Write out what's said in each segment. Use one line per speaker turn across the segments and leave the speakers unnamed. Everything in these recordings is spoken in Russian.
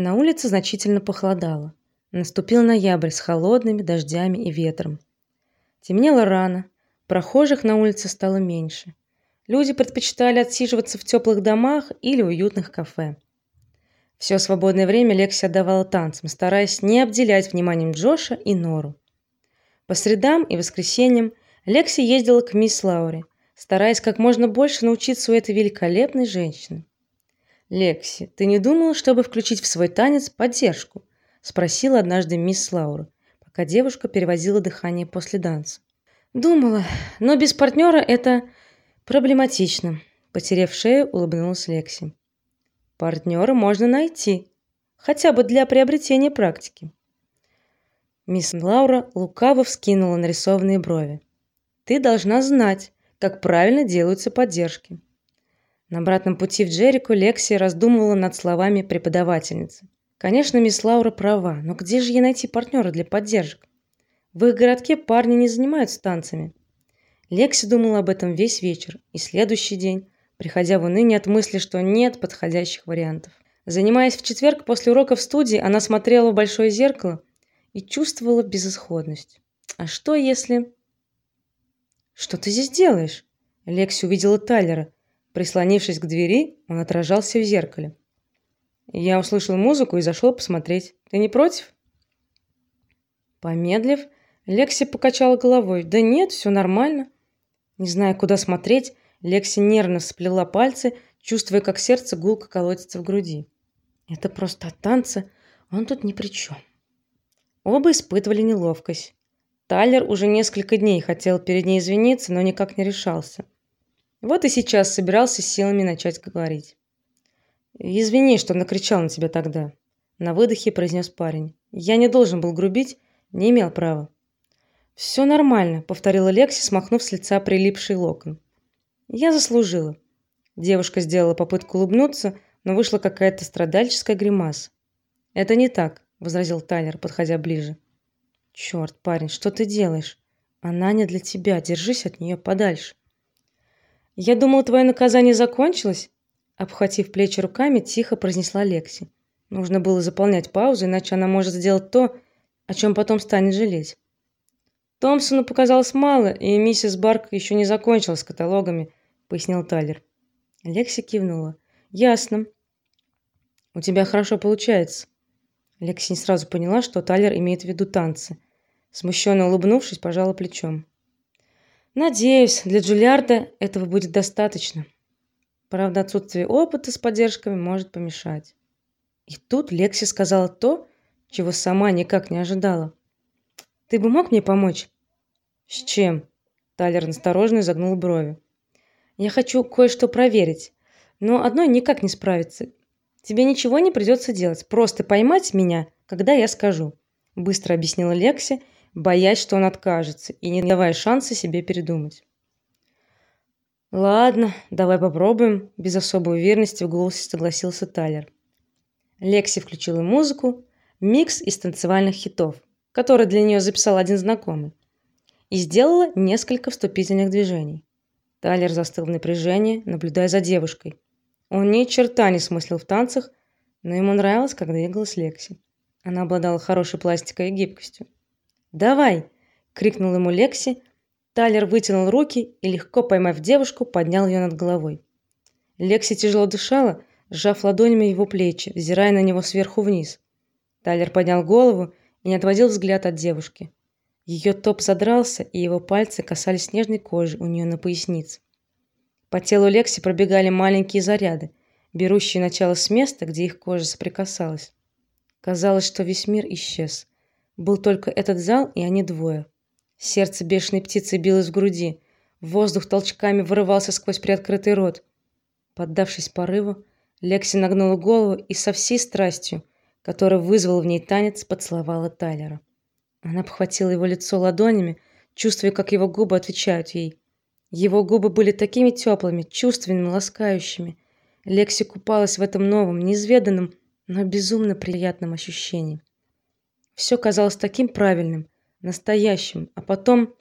На улице значительно похолодало. Наступил ноябрь с холодными дождями и ветром. Темнело рано, прохожих на улице стало меньше. Люди предпочитали отсиживаться в теплых домах или уютных кафе. Все свободное время Лекси отдавала танцам, стараясь не обделять вниманием Джоша и Нору. По средам и воскресеньям Лекси ездила к мисс Лауре, стараясь как можно больше научиться у этой великолепной женщины. Лекси, ты не думала, чтобы включить в свой танец поддержку? спросила однажды мисс Лаура, пока девушка переводила дыхание после танца. Думала, но без партнера это проблематично, потеряв шею, улыбнулась Лекси. Партнера можно найти, хотя бы для приобретения практики. Мисс Лаура лукаво вскинула нарисованные брови. Ты должна знать, как правильно делаются поддержки. На обратном пути в Джерико Лекси раздумывала над словами преподавательницы. Конечно, мисс Лаура права, но где же ей найти партнера для поддержек? В их городке парни не занимаются танцами. Лекси думала об этом весь вечер и следующий день, приходя в уныние от мысли, что нет подходящих вариантов. Занимаясь в четверг после урока в студии, она смотрела в большое зеркало и чувствовала безысходность. А что если Что ты здесь делаешь? Лекси увидела Тайлера. Прислонившись к двери, он отражался в зеркале. Я услышал музыку и зашел посмотреть. Ты не против? Помедлив, Лекси покачала головой. Да нет, все нормально. Не зная, куда смотреть, Лекси нервно сплела пальцы, чувствуя, как сердце гулко колотится в груди. Это просто от танца, он тут ни при чем. Оба испытывали неловкость. Тайлер уже несколько дней хотел перед ней извиниться, но никак не решался. Вот и сейчас собирался силами начать говорить. Извини, что накричал на тебя тогда, на выдохе произнес парень. Я не должен был грубить, не имел права. «Все нормально, повторила Лекси, смахнув с лица прилипший локон. Я заслужила. Девушка сделала попытку улыбнуться, но вышла какая-то страдальческая гримаса. Это не так, возразил Тайлер, подходя ближе. Черт, парень, что ты делаешь? Она не для тебя, держись от нее подальше. Я думал, твое наказание закончилось, обхватив плечи руками, тихо произнесла Лекси. Нужно было заполнять паузу, иначе она может сделать то, о чем потом станет жалеть. Томпсону показалось мало, и миссис Барк еще не закончила с каталогами, пояснил Тайлер. Лекси кивнула. Ясно. У тебя хорошо получается. Лекси не сразу поняла, что Тайлер имеет в виду танцы. Смущенно улыбнувшись, пожала плечом. Надеюсь, для Джулиарда этого будет достаточно. Правда, отсутствие опыта с поддержками может помешать. И тут Лекси сказала то, чего сама никак не ожидала. Ты бы мог мне помочь? С чем? Тайлер осторожно изогнул брови. Я хочу кое-что проверить, но одной никак не справиться. Тебе ничего не придется делать, просто поймать меня, когда я скажу, быстро объяснила Лекси боясь, что он откажется, и не давая шанса себе передумать. Ладно, давай попробуем, без особой уверенности в голосе согласился Тайлер. Лекси включила музыку, микс из танцевальных хитов, который для нее записал один знакомый, и сделала несколько вступительных движений. Тайлер застыл в напряжении, наблюдая за девушкой. Он ни черта не смыслил в танцах, но ему нравилось, как двигалась Лекси. Она обладала хорошей пластикой и гибкостью. "Давай!" крикнул ему Лекси. Тайлер вытянул руки и легко поймав девушку, поднял ее над головой. Лекси тяжело дышала, сжав ладонями его плечи, взирая на него сверху вниз. Тайлер поднял голову и не отводил взгляд от девушки. Ее топ задрался, и его пальцы касались нежной кожи у нее на пояснице. По телу Лекси пробегали маленькие заряды, берущие начало с места, где их кожа соприкасалась. Казалось, что весь мир исчез. Был только этот зал и они двое. Сердце бешеной птицы билось в груди. Воздух толчками вырывался сквозь приоткрытый рот. Поддавшись порыву, Лекси нагнула голову и со всей страстью, которая вызвала в ней танец, поцеловала Тайлера. Она обхватила его лицо ладонями, чувствуя, как его губы отвечают ей. Его губы были такими теплыми, чувственными, ласкающими. Лекси купалась в этом новом, неизведанном, но безумно приятном ощущении. Все казалось таким правильным, настоящим, а потом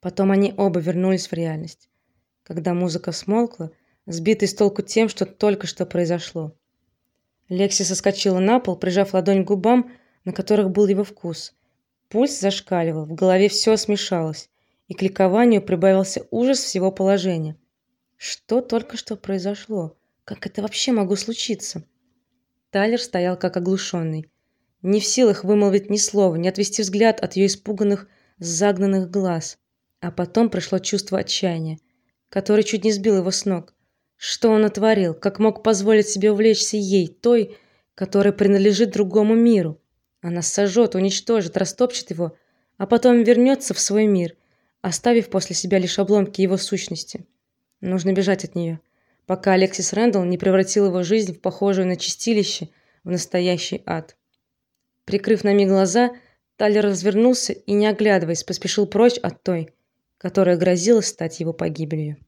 потом они оба вернулись в реальность. Когда музыка смолкла, сбитый с толку тем, что только что произошло. Лекси соскочила на пол, прижав ладонь к губам, на которых был его вкус. Пульс зашкаливал, в голове все смешалось, и к ликованию прибавился ужас всего положения. Что только что произошло? Как это вообще могло случиться? Тайлер стоял как оглушенный, не в силах вымолвить ни слова, не отвести взгляд от ее испуганных, загнанных глаз. А потом пришло чувство отчаяния, которое чуть не сбило его с ног. Что он натворил? Как мог позволить себе увлечься ей, той, которая принадлежит другому миру? Она сожжет, уничтожит, растопчет его, а потом вернется в свой мир, оставив после себя лишь обломки его сущности. Нужно бежать от нее, пока Алексис Рэндалл не превратил его жизнь в похожую на чистилище, в настоящий ад. Прикрыв на миг глаза, Тайлер развернулся и, не оглядываясь, поспешил прочь от той, которая грозила стать его погибелью.